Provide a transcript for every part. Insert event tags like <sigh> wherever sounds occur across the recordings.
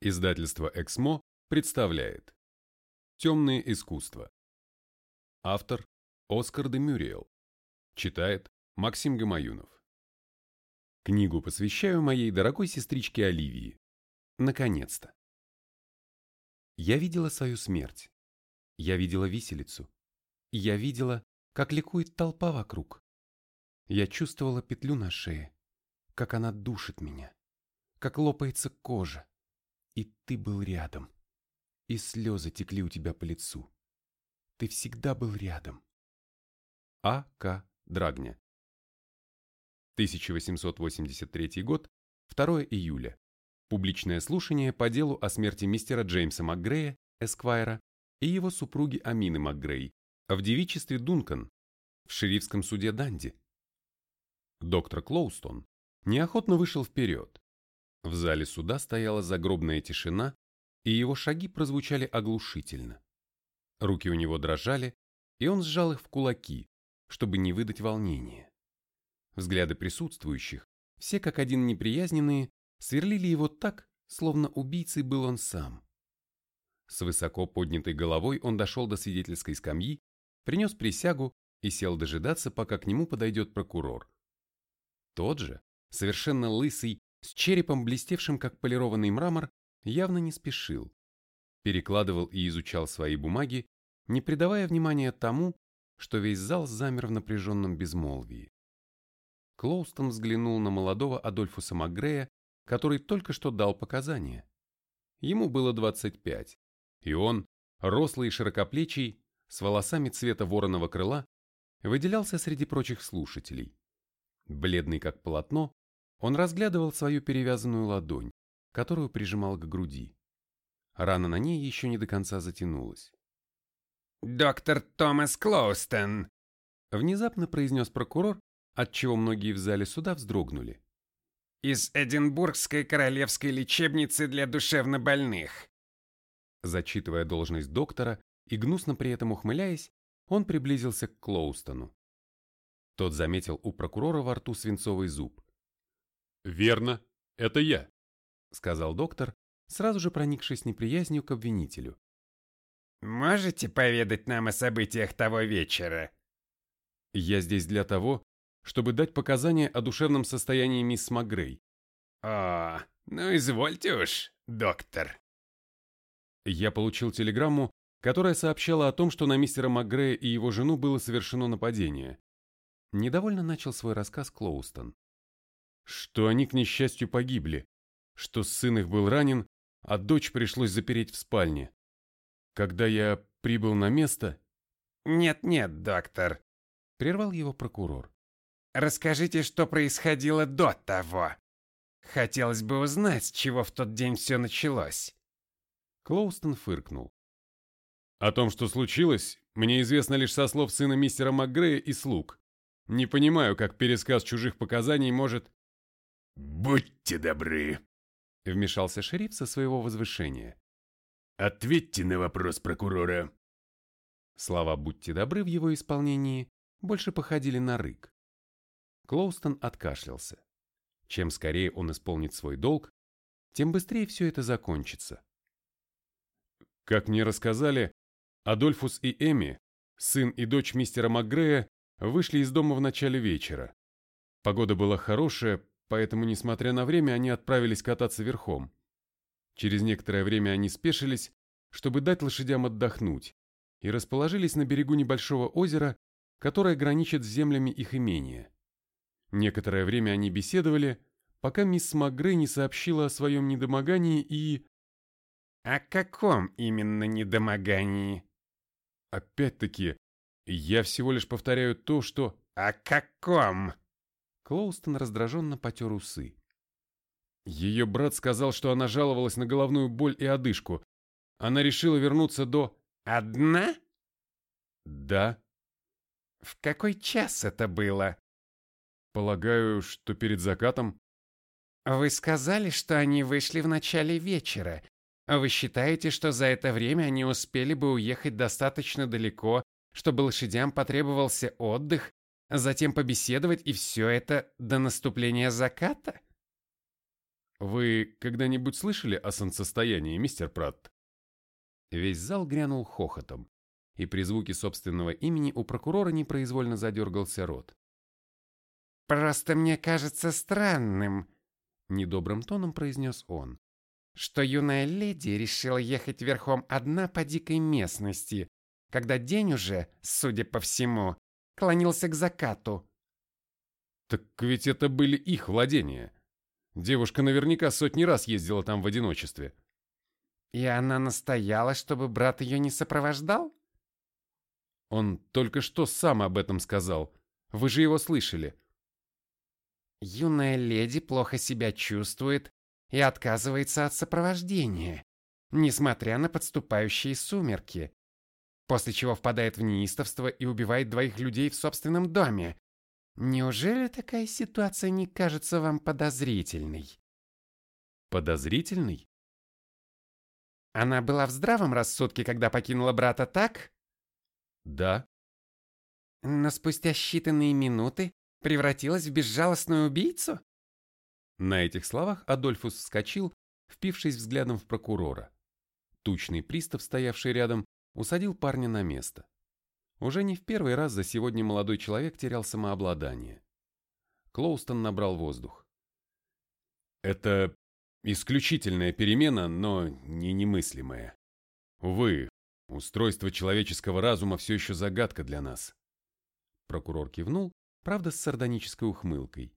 Издательство «Эксмо» представляет «Темные искусства». Автор Оскар де Мюриел. Читает Максим Гамаюнов. Книгу посвящаю моей дорогой сестричке Оливии. Наконец-то. Я видела свою смерть. Я видела виселицу. Я видела, как ликует толпа вокруг. Я чувствовала петлю на шее, как она душит меня, как лопается кожа, и ты был рядом. И слезы текли у тебя по лицу. Ты всегда был рядом. А. К. Драгня. 1883 год, 2 июля. Публичное слушание по делу о смерти мистера Джеймса МакГрея, Эсквайра, и его супруги Амины МакГрей в девичестве Дункан в шерифском суде Данди. Доктор Клоустон неохотно вышел вперед, в зале суда стояла загробная тишина, и его шаги прозвучали оглушительно. Руки у него дрожали, и он сжал их в кулаки, чтобы не выдать волнения. Взгляды присутствующих, все как один неприязненные, сверлили его так, словно убийцей был он сам. С высоко поднятой головой он дошел до свидетельской скамьи, принес присягу и сел дожидаться, пока к нему подойдет прокурор. Тот же, совершенно лысый, с черепом, блестевшим как полированный мрамор, явно не спешил. Перекладывал и изучал свои бумаги, не придавая внимания тому, что весь зал замер в напряженном безмолвии. Клоустон взглянул на молодого Адольфуса Макгрея, который только что дал показания. Ему было 25, и он, рослый и широкоплечий, с волосами цвета вороного крыла, выделялся среди прочих слушателей. Бледный как полотно, он разглядывал свою перевязанную ладонь, которую прижимал к груди. Рана на ней еще не до конца затянулась. «Доктор Томас Клоустон!» Внезапно произнес прокурор, отчего многие в зале суда вздрогнули. «Из Эдинбургской королевской лечебницы для душевнобольных!» Зачитывая должность доктора и гнусно при этом ухмыляясь, он приблизился к Клоустону. Тот заметил у прокурора во рту свинцовый зуб. «Верно, это я», — сказал доктор, сразу же проникшись неприязнью к обвинителю. «Можете поведать нам о событиях того вечера?» «Я здесь для того, чтобы дать показания о душевном состоянии мисс Макгрей». «О, ну извольте уж, доктор». Я получил телеграмму, которая сообщала о том, что на мистера Макгрея и его жену было совершено нападение. Недовольно начал свой рассказ Клоустон что они, к несчастью, погибли, что сын их был ранен, а дочь пришлось запереть в спальне. Когда я прибыл на место... «Нет-нет, доктор», — прервал его прокурор. «Расскажите, что происходило до того. Хотелось бы узнать, с чего в тот день все началось». Клоустон фыркнул. О том, что случилось, мне известно лишь со слов сына мистера МакГрея и слуг. Не понимаю, как пересказ чужих показаний может... «Будьте добры», — вмешался шериф со своего возвышения. «Ответьте на вопрос прокурора». Слова «будьте добры» в его исполнении больше походили на рык. Клоустон откашлялся. Чем скорее он исполнит свой долг, тем быстрее все это закончится. Как мне рассказали, Адольфус и Эми, сын и дочь мистера МакГрея, вышли из дома в начале вечера. Погода была хорошая, поэтому, несмотря на время, они отправились кататься верхом. Через некоторое время они спешились, чтобы дать лошадям отдохнуть, и расположились на берегу небольшого озера, которое граничит с землями их имения. Некоторое время они беседовали, пока мисс Макгрей не сообщила о своем недомогании и... «О каком именно недомогании?» «Опять-таки, я всего лишь повторяю то, что...» «О каком?» Клоустон раздраженно потер усы. Ее брат сказал, что она жаловалась на головную боль и одышку. Она решила вернуться до... «Одна?» «Да». «В какой час это было?» «Полагаю, что перед закатом». «Вы сказали, что они вышли в начале вечера. Вы считаете, что за это время они успели бы уехать достаточно далеко, чтобы лошадям потребовался отдых, затем побеседовать и все это до наступления заката? Вы когда-нибудь слышали о солнцестоянии, мистер Пратт? Весь зал грянул хохотом, и при звуке собственного имени у прокурора непроизвольно задергался рот. «Просто мне кажется странным», — недобрым тоном произнес он, «что юная леди решила ехать верхом одна по дикой местности, когда день уже, судя по всему, клонился к закату». «Так ведь это были их владения. Девушка наверняка сотни раз ездила там в одиночестве». «И она настояла, чтобы брат ее не сопровождал?» Он только что сам об этом сказал. Вы же его слышали. Юная леди плохо себя чувствует и отказывается от сопровождения, несмотря на подступающие сумерки, после чего впадает в неистовство и убивает двоих людей в собственном доме. Неужели такая ситуация не кажется вам подозрительной? Подозрительной? Она была в здравом рассудке, когда покинула брата, так? Да. Но спустя считанные минуты превратилась в безжалостную убийцу? На этих словах Адольфус вскочил, впившись взглядом в прокурора. Тучный пристав, стоявший рядом, усадил парня на место. Уже не в первый раз за сегодня молодой человек терял самообладание. Клоустон набрал воздух. Это исключительная перемена, но не немыслимая. Увы, Устройство человеческого разума все еще загадка для нас. Прокурор кивнул, правда, с сардонической ухмылкой.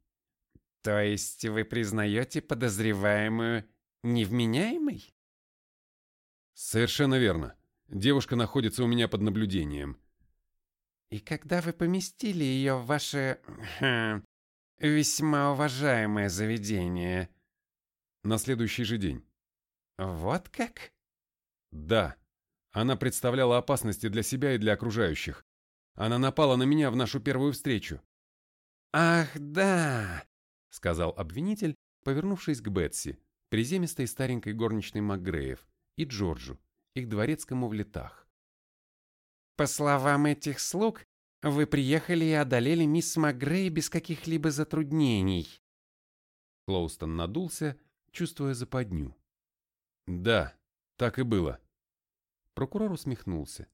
То есть вы признаете подозреваемую невменяемой? Совершенно верно. Девушка находится у меня под наблюдением. И когда вы поместили ее в ваше... <clears throat> Весьма уважаемое заведение? На следующий же день. Вот как? Да. Она представляла опасности для себя и для окружающих. Она напала на меня в нашу первую встречу. «Ах, да!» — сказал обвинитель, повернувшись к Бетси, приземистой старенькой горничной МакГреев, и Джорджу, их дворецкому в летах. «По словам этих слуг, вы приехали и одолели мисс МакГрей без каких-либо затруднений». Клоустон надулся, чувствуя западню. «Да, так и было», Прокурор усмехнулся.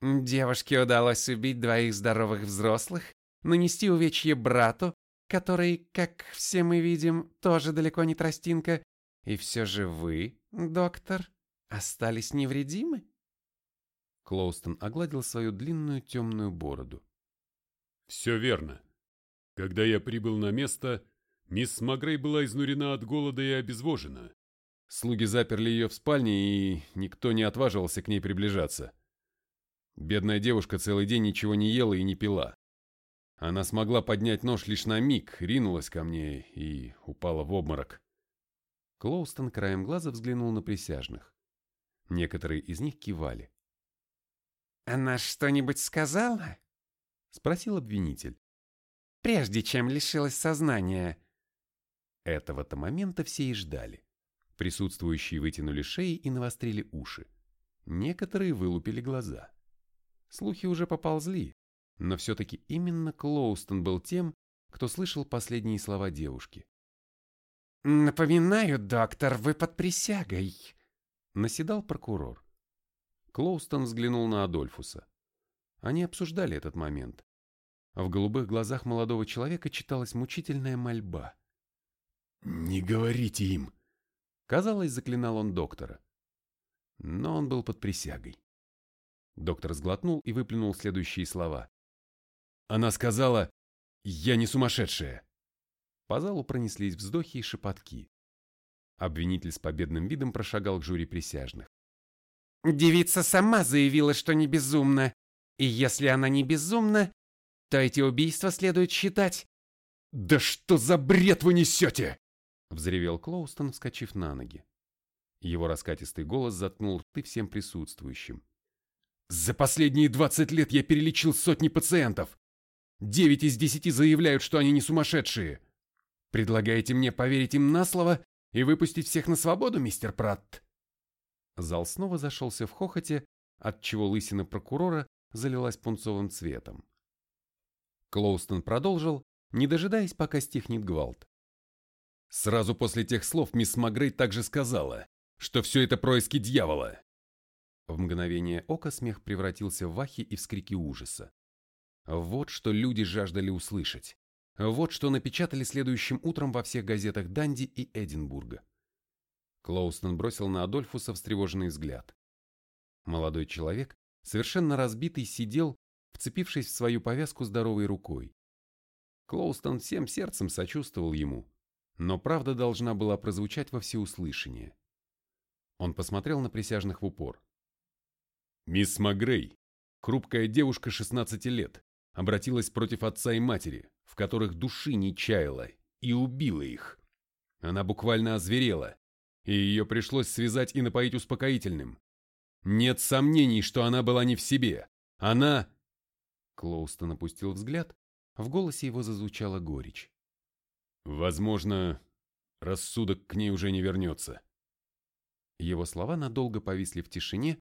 Девушке удалось убить двоих здоровых взрослых, нанести увечье брату, который, как все мы видим, тоже далеко не тростинка, и все же вы, доктор, остались невредимы? Клоустон огладил свою длинную темную бороду. «Все верно. Когда я прибыл на место, мисс Магрей была изнурена от голода и обезвожена. Слуги заперли ее в спальне, и никто не отваживался к ней приближаться. Бедная девушка целый день ничего не ела и не пила. Она смогла поднять нож лишь на миг, ринулась ко мне и упала в обморок. Клоустон краем глаза взглянул на присяжных. Некоторые из них кивали. «Она что-нибудь сказала?» — спросил обвинитель. «Прежде чем лишилась сознания». Этого-то момента все и ждали. Присутствующие вытянули шеи и навострили уши. Некоторые вылупили глаза. Слухи уже поползли, но все-таки именно Клоустон был тем, кто слышал последние слова девушки. «Напоминаю, доктор, вы под присягой», — наседал прокурор. Клоустон взглянул на Адольфуса. Они обсуждали этот момент. В голубых глазах молодого человека читалась мучительная мольба. «Не говорите им!» Казалось, заклинал он доктора. Но он был под присягой. Доктор сглотнул и выплюнул следующие слова. Она сказала, «Я не сумасшедшая». По залу пронеслись вздохи и шепотки. Обвинитель с победным видом прошагал к жюри присяжных. «Девица сама заявила, что не безумна. И если она не безумна, то эти убийства следует считать...» «Да что за бред вы несете?» Взревел Клоустон, вскочив на ноги. Его раскатистый голос заткнул рты всем присутствующим. «За последние двадцать лет я перелечил сотни пациентов. Девять из десяти заявляют, что они не сумасшедшие. Предлагаете мне поверить им на слово и выпустить всех на свободу, мистер Пратт?» Зал снова зашелся в хохоте, отчего лысина прокурора залилась пунцовым цветом. Клоустон продолжил, не дожидаясь, пока стихнет гвалт. Сразу после тех слов мисс Магрей также сказала, что все это происки дьявола. В мгновение ока смех превратился в вахи и вскрики ужаса. Вот что люди жаждали услышать. Вот что напечатали следующим утром во всех газетах Данди и Эдинбурга. Клоустон бросил на Адольфуса встревоженный взгляд. Молодой человек, совершенно разбитый, сидел, вцепившись в свою повязку здоровой рукой. Клоустон всем сердцем сочувствовал ему, но правда должна была прозвучать во всеуслышание. Он посмотрел на присяжных в упор. Мисс Магрей, хрупкая девушка 16 лет, обратилась против отца и матери, в которых души не чаяла, и убила их. Она буквально озверела, и ее пришлось связать и напоить успокоительным. Нет сомнений, что она была не в себе. Она... Клоустон опустил взгляд, в голосе его зазвучала горечь. Возможно, рассудок к ней уже не вернется. Его слова надолго повисли в тишине,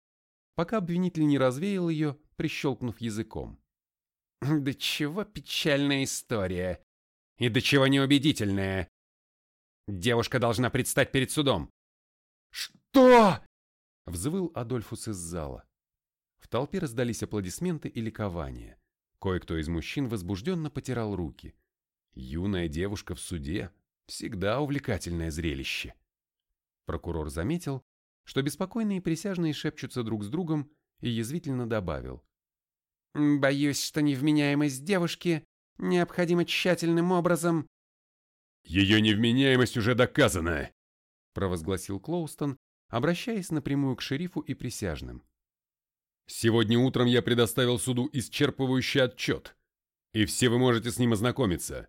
пока обвинитель не развеял ее, прищелкнув языком. «Да чего печальная история! И до чего неубедительная! Девушка должна предстать перед судом!» «Что?» — взвыл Адольфус из зала. В толпе раздались аплодисменты и ликование. Кое-кто из мужчин возбужденно потирал руки. Юная девушка в суде – всегда увлекательное зрелище. Прокурор заметил, что беспокойные присяжные шепчутся друг с другом и язвительно добавил. «Боюсь, что невменяемость девушки необходимо тщательным образом...» «Ее невменяемость уже доказана!» – провозгласил Клоустон, обращаясь напрямую к шерифу и присяжным. «Сегодня утром я предоставил суду исчерпывающий отчет, и все вы можете с ним ознакомиться.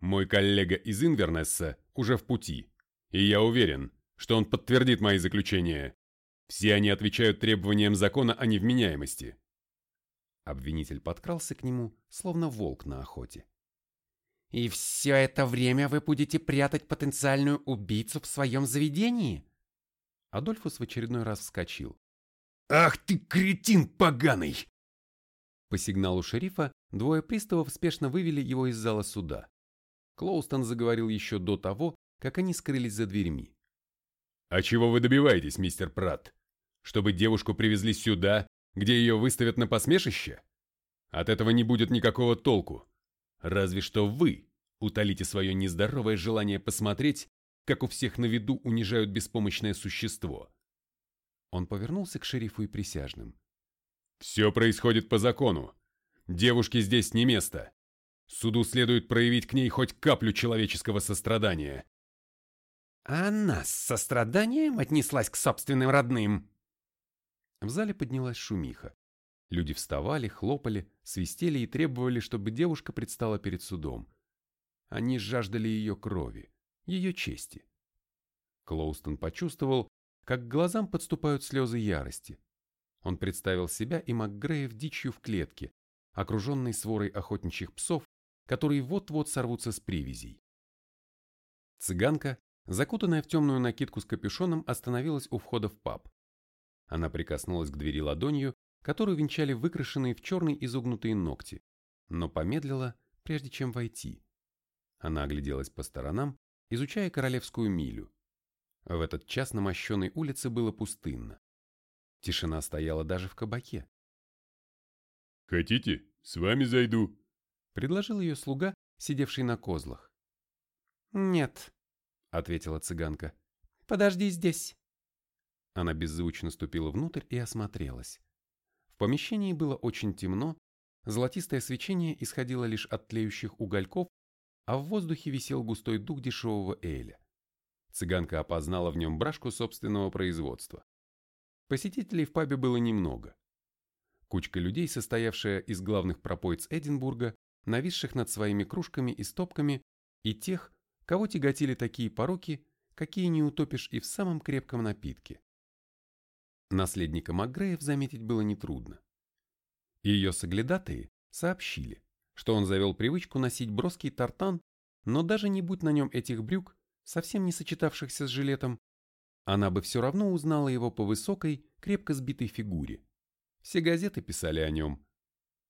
Мой коллега из Инвернесса уже в пути, и я уверен, что он подтвердит мои заключения. Все они отвечают требованиям закона о невменяемости. Обвинитель подкрался к нему, словно волк на охоте. «И все это время вы будете прятать потенциальную убийцу в своем заведении?» Адольфус в очередной раз вскочил. «Ах ты, кретин поганый!» По сигналу шерифа двое приставов спешно вывели его из зала суда. Клоустон заговорил еще до того, как они скрылись за дверьми. «А чего вы добиваетесь, мистер Пратт? Чтобы девушку привезли сюда, где ее выставят на посмешище? От этого не будет никакого толку. Разве что вы утолите свое нездоровое желание посмотреть, как у всех на виду унижают беспомощное существо». Он повернулся к шерифу и присяжным. «Все происходит по закону. Девушке здесь не место. Суду следует проявить к ней хоть каплю человеческого сострадания. А она с состраданием отнеслась к собственным родным. В зале поднялась шумиха. Люди вставали, хлопали, свистели и требовали, чтобы девушка предстала перед судом. Они жаждали ее крови, ее чести. Клоустон почувствовал, как к глазам подступают слезы ярости. Он представил себя и МакГрея в дичью в клетке, окруженной сворой охотничьих псов, которые вот-вот сорвутся с привязей. Цыганка, закутанная в темную накидку с капюшоном, остановилась у входа в паб. Она прикоснулась к двери ладонью, которую венчали выкрашенные в черный изогнутые ногти, но помедлила, прежде чем войти. Она огляделась по сторонам, изучая королевскую милю. В этот час на мощенной улице было пустынно. Тишина стояла даже в кабаке. «Хотите, с вами зайду?» предложил ее слуга, сидевший на козлах. «Нет», — ответила цыганка. «Подожди здесь». Она беззвучно ступила внутрь и осмотрелась. В помещении было очень темно, золотистое свечение исходило лишь от тлеющих угольков, а в воздухе висел густой дух дешевого эля. Цыганка опознала в нем брашку собственного производства. Посетителей в пабе было немного. Кучка людей, состоявшая из главных пропоиц Эдинбурга, нависших над своими кружками и стопками, и тех, кого тяготили такие пороки, какие не утопишь и в самом крепком напитке. Наследника Макгреев заметить было нетрудно. Ее соглядатые сообщили, что он завел привычку носить броский тартан, но даже не будь на нем этих брюк, совсем не сочетавшихся с жилетом, она бы все равно узнала его по высокой, крепко сбитой фигуре. Все газеты писали о нем.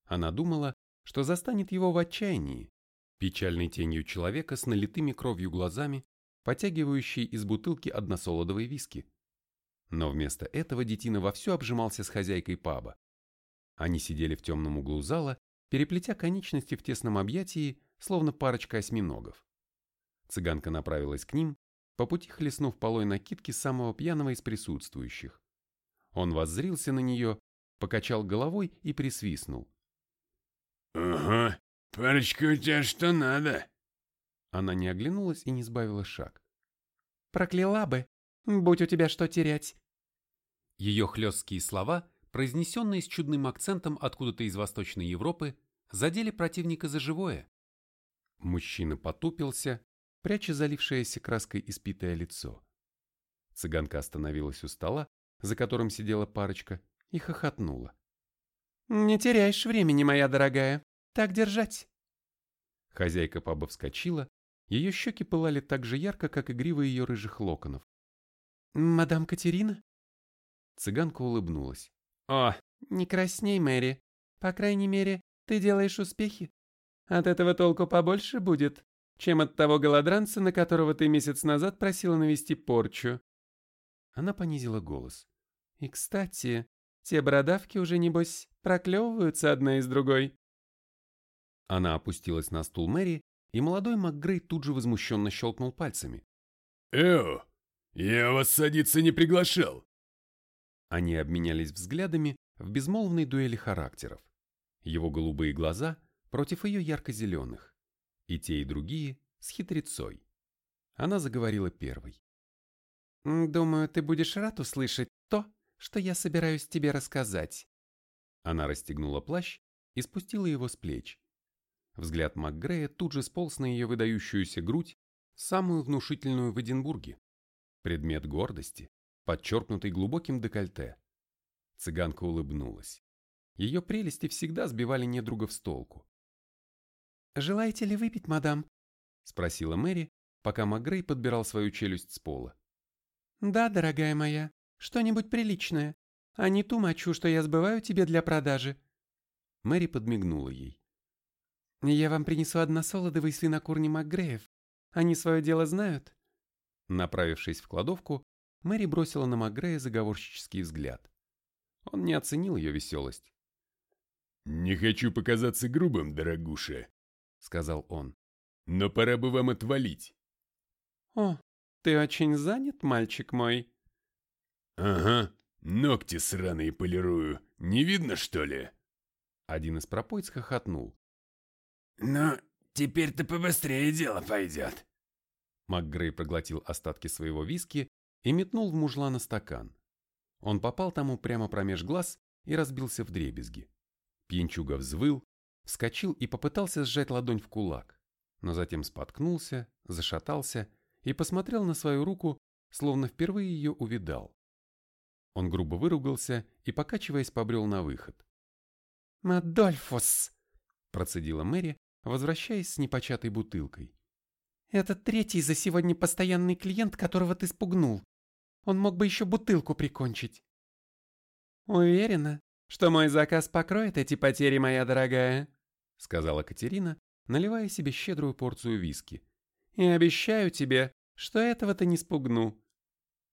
Она думала, что застанет его в отчаянии, печальной тенью человека с налитыми кровью глазами, потягивающий из бутылки односолодовый виски. Но вместо этого детина вовсю обжимался с хозяйкой паба. Они сидели в темном углу зала, переплетя конечности в тесном объятии, словно парочка осьминогов. Цыганка направилась к ним, по пути хлестнув полой накидки самого пьяного из присутствующих. Он воззрился на нее, покачал головой и присвистнул. «Ага, парочка у тебя что надо?» Она не оглянулась и не сбавила шаг. «Прокляла бы, будь у тебя что терять». Ее хлесткие слова, произнесенные с чудным акцентом откуда-то из Восточной Европы, задели противника за живое. Мужчина потупился, пряча залившееся краской испитое лицо. Цыганка остановилась у стола, за которым сидела парочка, и хохотнула. «Не теряешь времени, моя дорогая. Так держать». Хозяйка паба вскочила, ее щеки пылали так же ярко, как и гривы ее рыжих локонов. «Мадам Катерина?» Цыганка улыбнулась. «О, не красней, Мэри. По крайней мере, ты делаешь успехи. От этого толку побольше будет, чем от того голодранца, на которого ты месяц назад просила навести порчу». Она понизила голос. «И, кстати, те бородавки уже, небось, проклевываются одна из другой». Она опустилась на стул Мэри, и молодой МакГрей тут же возмущенно щелкнул пальцами. «Эо, я вас садиться не приглашал!» Они обменялись взглядами в безмолвной дуэли характеров. Его голубые глаза против ее ярко-зеленых. И те, и другие с хитрецой. Она заговорила первой. «Думаю, ты будешь рад услышать то, что я собираюсь тебе рассказать». Она расстегнула плащ и спустила его с плеч. Взгляд МакГрея тут же сполз на ее выдающуюся грудь, самую внушительную в Эдинбурге. Предмет гордости, подчеркнутый глубоким декольте. Цыганка улыбнулась. Ее прелести всегда сбивали недругов с толку. «Желаете ли выпить, мадам?» — спросила Мэри, пока МакГрей подбирал свою челюсть с пола. «Да, дорогая моя, что-нибудь приличное, а не ту мочу, что я сбываю тебе для продажи». Мэри подмигнула ей. «Я вам принесу односолодовый свинокурни МакГреев. Они свое дело знают». Направившись в кладовку, Мэри бросила на МакГрея заговорщический взгляд. Он не оценил ее веселость. «Не хочу показаться грубым, дорогуша», — сказал он. «Но пора бы вам отвалить». «О, ты очень занят, мальчик мой?» «Ага, ногти сраные полирую. Не видно, что ли?» Один из пропойц хохотнул. «Ну, теперь-то побыстрее дело пойдет». МакГрей проглотил остатки своего виски и метнул в мужлана стакан. Он попал тому прямо промеж глаз и разбился в дребезги. Пьянчуга взвыл, вскочил и попытался сжать ладонь в кулак, но затем споткнулся, зашатался и посмотрел на свою руку, словно впервые ее увидал. Он грубо выругался и, покачиваясь, побрел на выход. «Адольфус!» – процедила Мэри, возвращаясь с непочатой бутылкой. «Это третий за сегодня постоянный клиент, которого ты спугнул. Он мог бы еще бутылку прикончить». «Уверена, что мой заказ покроет эти потери, моя дорогая», — сказала Катерина, наливая себе щедрую порцию виски. «И обещаю тебе, что этого ты не спугну».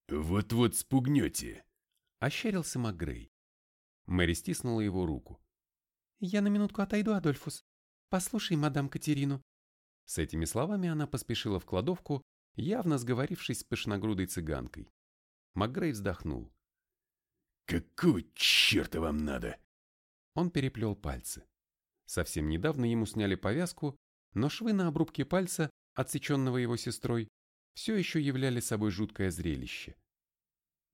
«Вот-вот спугнете», — ощерился МакГрей. Мэри стиснула его руку. «Я на минутку отойду, Адольфус. Послушай, мадам Катерину». С этими словами она поспешила в кладовку, явно сговорившись с пышногрудой цыганкой. МакГрей вздохнул. «Какого черта вам надо?» Он переплел пальцы. Совсем недавно ему сняли повязку, но швы на обрубке пальца, отсеченного его сестрой, все еще являли собой жуткое зрелище.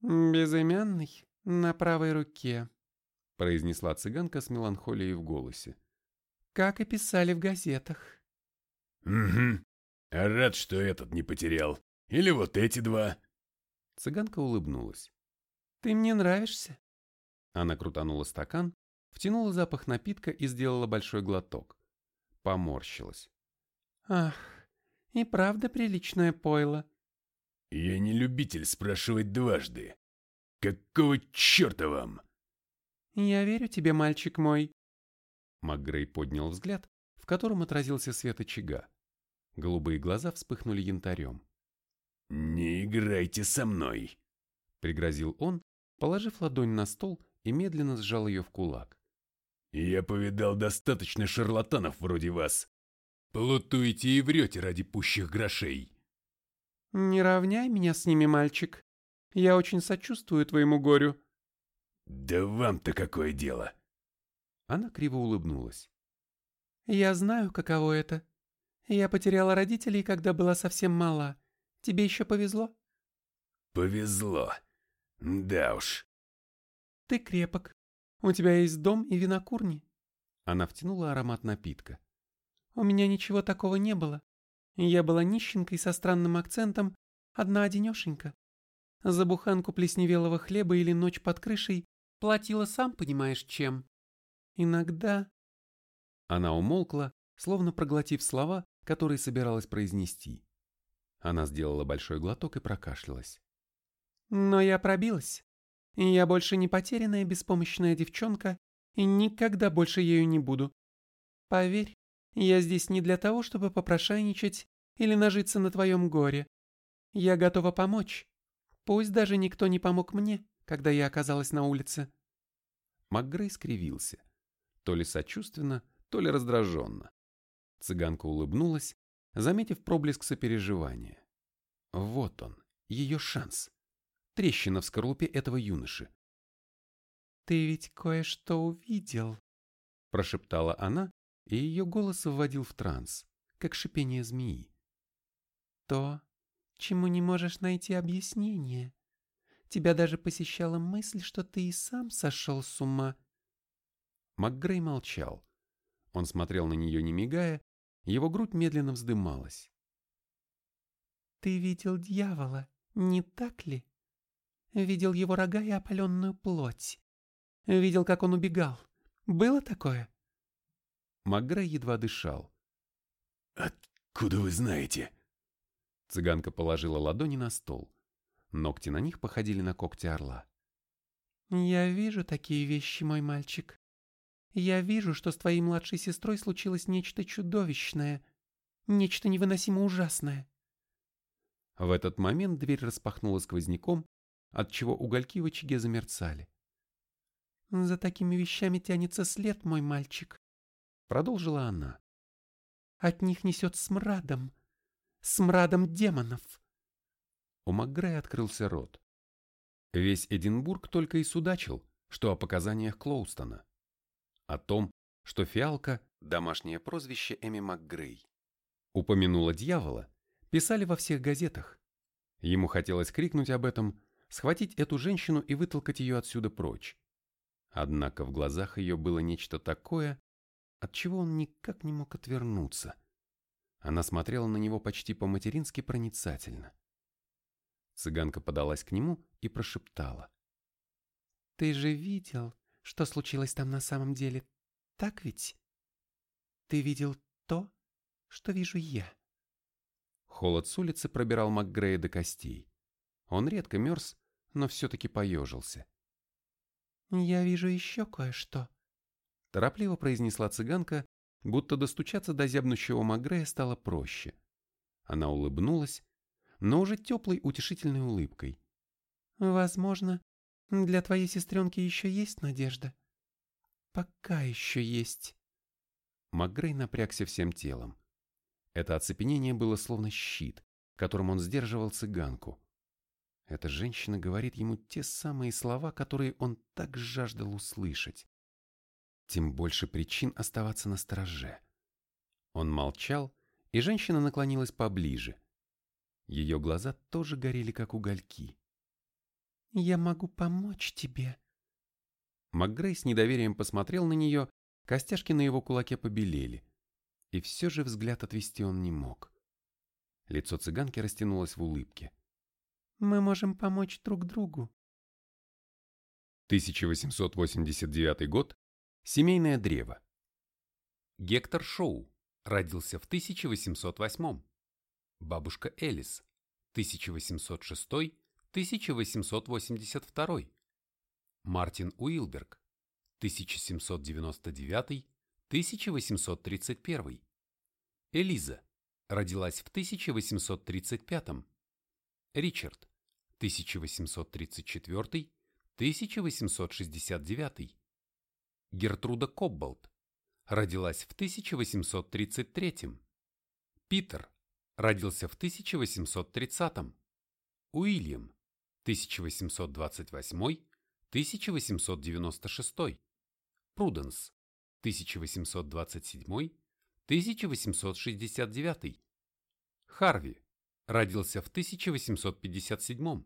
«Безымянный на правой руке», — произнесла цыганка с меланхолией в голосе. «Как и писали в газетах». «Угу. А рад, что этот не потерял. Или вот эти два». Цыганка улыбнулась. «Ты мне нравишься». Она крутанула стакан, втянула запах напитка и сделала большой глоток. Поморщилась. «Ах, и правда приличное пойло». «Я не любитель спрашивать дважды. Какого черта вам?» «Я верю тебе, мальчик мой». МакГрей поднял взгляд, котором отразился свет очага. Голубые глаза вспыхнули янтарем. «Не играйте со мной!» — пригрозил он, положив ладонь на стол и медленно сжал ее в кулак. «Я повидал достаточно шарлатанов вроде вас. Плутуете и врете ради пущих грошей». «Не равняй меня с ними, мальчик. Я очень сочувствую твоему горю». «Да вам-то какое дело?» Она криво улыбнулась. «Я знаю, каково это. Я потеряла родителей, когда была совсем мала. Тебе еще повезло?» «Повезло. Да уж». «Ты крепок. У тебя есть дом и винокурни». Она втянула аромат напитка. «У меня ничего такого не было. Я была нищенкой со странным акцентом, одна-одинешенька. За буханку плесневелого хлеба или ночь под крышей платила сам понимаешь чем. Иногда...» Она умолкла, словно проглотив слова, которые собиралась произнести. Она сделала большой глоток и прокашлялась. «Но я пробилась. Я больше не потерянная беспомощная девчонка и никогда больше ею не буду. Поверь, я здесь не для того, чтобы попрошайничать или нажиться на твоем горе. Я готова помочь. Пусть даже никто не помог мне, когда я оказалась на улице». МакГрей скривился. То ли сочувственно, то ли раздраженно. Цыганка улыбнулась, заметив проблеск сопереживания. Вот он, ее шанс. Трещина в скорлупе этого юноши. «Ты ведь кое-что увидел», — прошептала она, и ее голос вводил в транс, как шипение змеи. «То, чему не можешь найти объяснение. Тебя даже посещала мысль, что ты и сам сошел с ума». МакГрей молчал. Он смотрел на нее, не мигая, его грудь медленно вздымалась. «Ты видел дьявола, не так ли? Видел его рога и опаленную плоть. Видел, как он убегал. Было такое?» Магрей едва дышал. «Откуда вы знаете?» Цыганка положила ладони на стол. Ногти на них походили на когти орла. «Я вижу такие вещи, мой мальчик. Я вижу, что с твоей младшей сестрой случилось нечто чудовищное, нечто невыносимо ужасное. В этот момент дверь распахнулась сквозняком, отчего угольки в очаге замерцали. «За такими вещами тянется след, мой мальчик», — продолжила она. «От них несет смрадом, смрадом демонов». У МакГрея открылся рот. Весь Эдинбург только и судачил, что о показаниях Клоустона о том, что фиалка – домашнее прозвище Эми МакГрей. Упомянула дьявола, писали во всех газетах. Ему хотелось крикнуть об этом, схватить эту женщину и вытолкать ее отсюда прочь. Однако в глазах ее было нечто такое, от чего он никак не мог отвернуться. Она смотрела на него почти по-матерински проницательно. Цыганка подалась к нему и прошептала. «Ты же видел, что случилось там на самом деле, так ведь? Ты видел то, что вижу я. Холод с улицы пробирал МакГрея до костей. Он редко мерз, но все-таки поежился. «Я вижу еще кое-что», — торопливо произнесла цыганка, будто достучаться до зябнущего Магрея стало проще. Она улыбнулась, но уже теплой утешительной улыбкой. «Возможно, для твоей сестренки еще есть надежда. Пока еще есть. МакГрей напрягся всем телом. Это оцепенение было словно щит, которым он сдерживал цыганку. Эта женщина говорит ему те самые слова, которые он так жаждал услышать. Тем больше причин оставаться на стороже. Он молчал, и женщина наклонилась поближе. Ее глаза тоже горели, как угольки. Я могу помочь тебе. МакГрей с недоверием посмотрел на нее, костяшки на его кулаке побелели. И все же взгляд отвести он не мог. Лицо цыганки растянулось в улыбке. Мы можем помочь друг другу. 1889 год. Семейное древо. Гектор Шоу родился в 1808. Бабушка Элис. 1806 1882. Мартин Уилберг, 1799-1831. Элиза, родилась в 1835. Ричард, 1834-1869. Гертруда Кобболт, родилась в 1833. Питер, родился в 1830. Уильям, 1828-1896. Пруденс, 1827-1869. Харви, родился в 1857.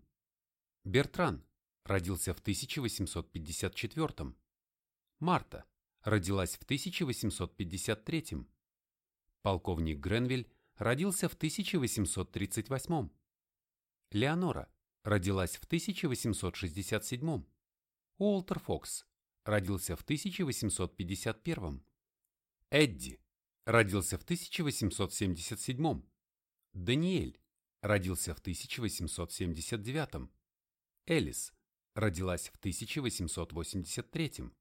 Бертран, родился в 1854. Марта, родилась в 1853. Полковник Гренвиль родился в 1838. Леонора родилась в 1867. Уолтер Фокс родился в 1851. Эдди родился в 1877. Даниэль родился в 1879. Элис родилась в 1883.